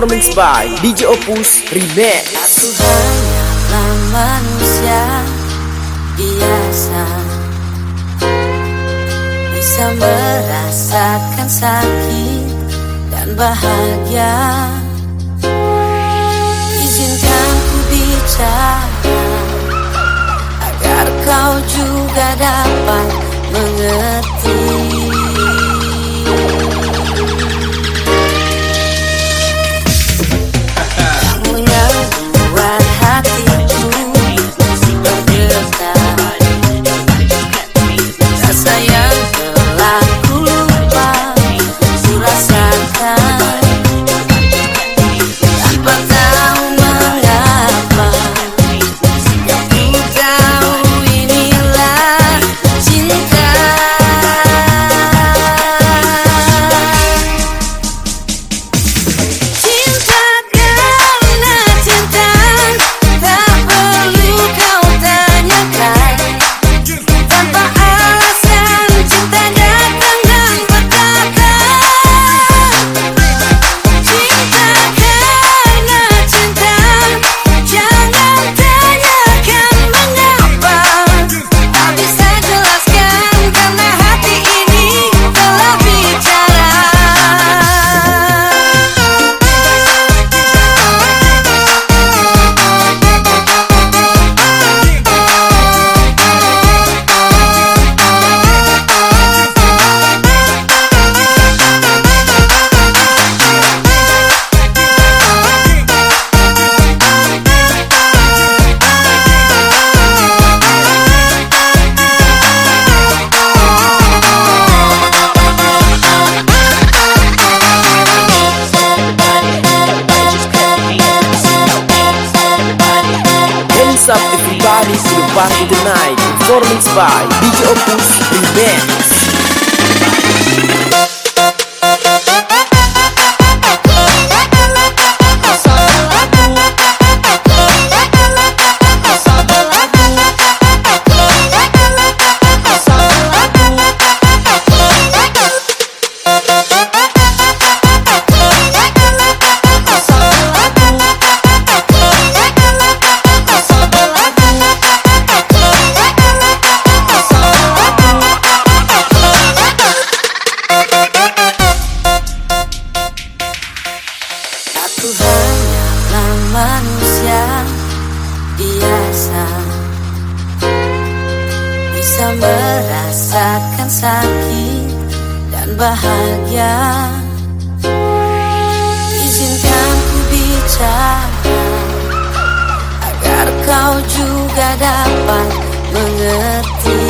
performance by DJ Opus Remix. Manusia biasa bisa merasakan sakit dan bahagia. Dance up the to the party tonight. Performance by DJ Opus Big Ben. bisa merasakan sakit dan bahagia. Izinkan ku bicara agar kau juga dapat mengerti.